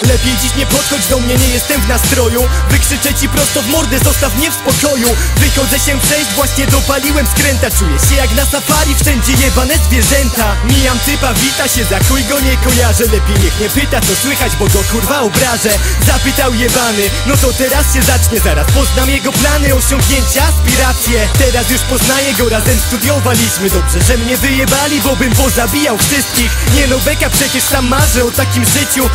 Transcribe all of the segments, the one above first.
Lepiej dziś nie podchodź do mnie, nie jestem w nastroju. Wykrzyczę ci prosto w mordę, zostaw mnie w spokoju. Wychodzę się przejść, właśnie dopaliłem skręta. Czuję się jak na safari, wszędzie jebane zwierzęta. Mijam typa, wita się, za chuj go nie kojarzę. Lepiej niech nie pyta, co słychać, bo go kurwa obrażę. Zapytał jebany, no to teraz się zacznie. Zaraz poznam jego plany, osiągnięcia, aspiracje. Teraz już poznaję go, razem studiowaliśmy. Dobrze, że mnie wyjebali, bo bym pozabijał wszystkich. Nie no beka, przecież sam marzę o takim życiu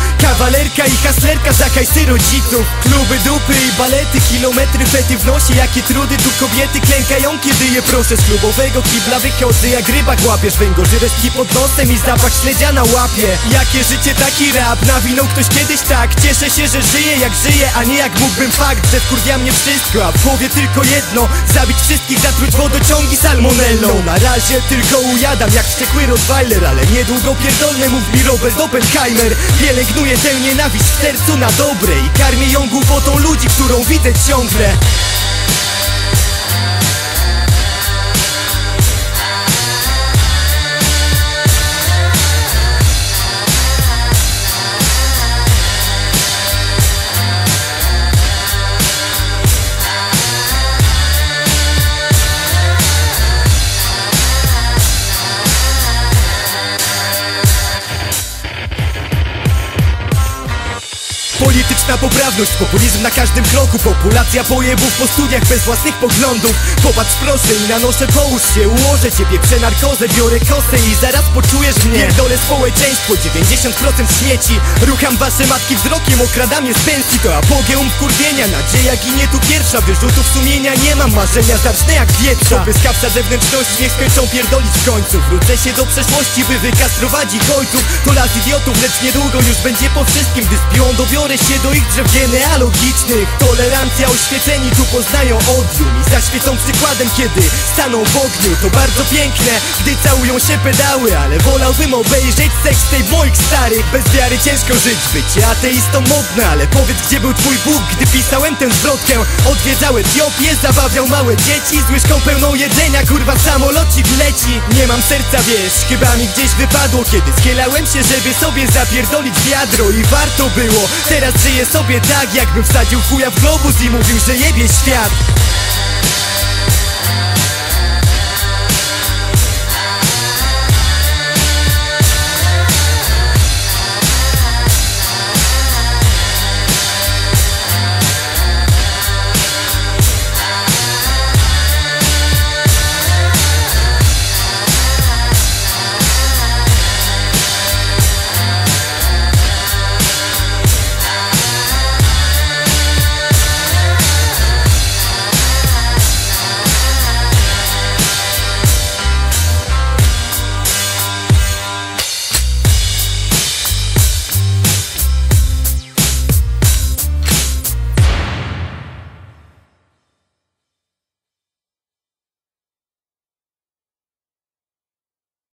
Kawalerka i haslerka za hajsy rodziców Kluby, dupy i balety, kilometry fety w nosie Jakie trudy, tu kobiety klękają, kiedy je proszę Z klubowego kibla wychodzę jak rybak łapiesz Węgorzy resztki pod nosem i zapach śledzia na łapie. Jakie życie, taki rap, nawinął ktoś kiedyś tak. Cieszę się, że żyję jak żyję, a nie jak mógłbym. Fakt Że wkurwia mnie wszystko, a w głowie tylko jedno. Zabić wszystkich, zatruć wodociągi salmonellą Na razie tylko ujadam jak wściekły Rottweiler Ale niedługo pierdolny mów mi Robert Oppenheimer. Pielęgnuję tę nienawiść w sercu na dobre I karmię ją głupotą ludzi, którą widzę ciągle Polityczna poprawność, populizm na każdym kroku. Populacja pojebów po studiach bez własnych poglądów. Popatrz proszę i nanoszę, połóż się Ułożę ciebie, przenarkozę, biorę kosę I zaraz poczujesz mnie. Pierdolę społeczeństwo, 90% śmieci. Rucham wasze matki wzrokiem, okradam je z pensji. To apogeum wkurwienia, nadzieja ginie tu pierwsza. Wyrzutów sumienia nie mam, marzenia zacznę jak wietrza. Wyskawca zewnętrzności, niech skończą pierdolić w końcu Wrócę się do przeszłości, by wykastrować ich ojców. To las idiotów, lecz niedługo już będzie po wszystkim. Gdy spią, dobiorę się do ich drzew genealogicznych. Tolerancja, oświeceni tu poznają odium I zaświecą przykładem, kiedy staną w ogniu To bardzo piękne, gdy całują się pedały. Ale wolałbym obejrzeć seks tej moich starych. Bez wiary ciężko żyć, bycie ateistą modne Ale powiedz, gdzie był twój Bóg, gdy pisałem tę zwrotkę? Odwiedzał Etiopię, zabawiał małe dzieci Z łyżką pełną jedzenia, kurwa samolocik leci. Nie mam serca, wiesz, chyba mi gdzieś wypadło. Kiedy schylałem się, żeby sobie zapierdolić wiadro I warto było, teraz żyję sobie tak Jakbym wsadził chuja w globus i mówił, że jebie świat